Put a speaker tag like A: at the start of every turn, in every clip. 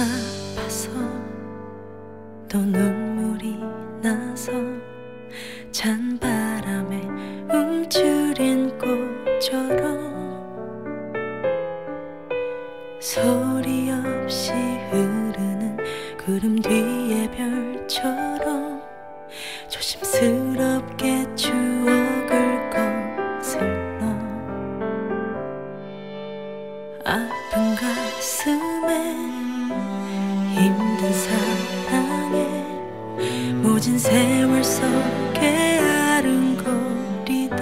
A: 아파서 또 눈물이 나서 찬바람에 움츠린 꽃처럼 소리 없이 흐르는 구름 뒤의 별처럼 조심스럽게 아픈 가슴에 힘든 사랑에 모진 세월 속에 아른거리던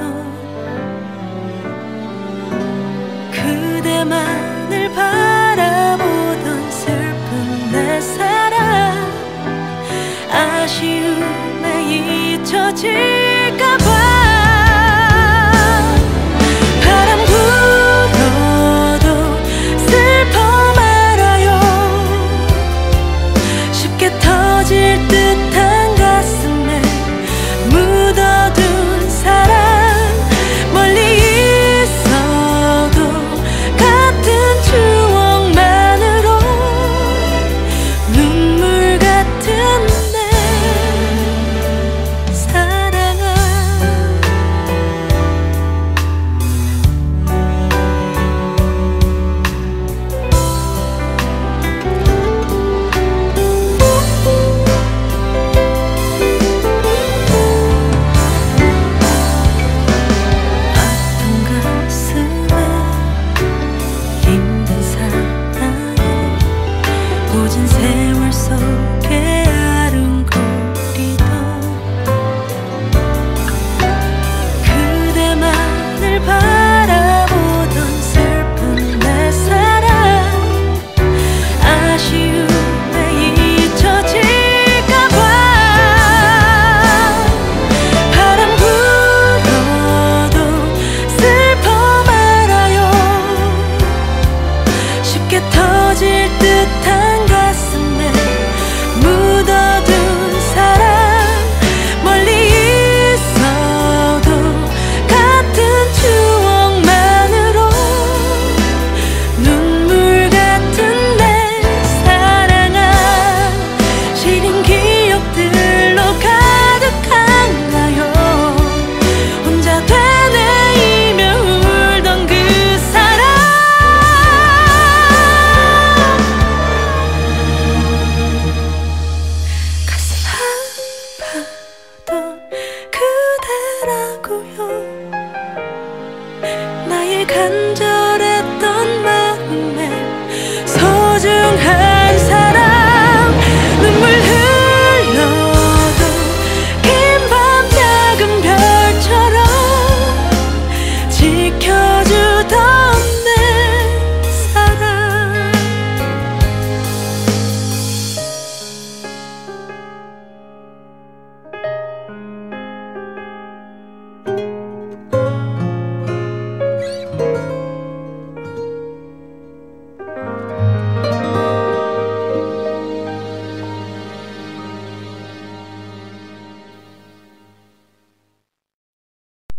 A: 그대만을 바라보던 슬픈 내 사랑 아쉬움에 잊혀질까봐 tender